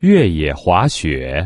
越野滑雪。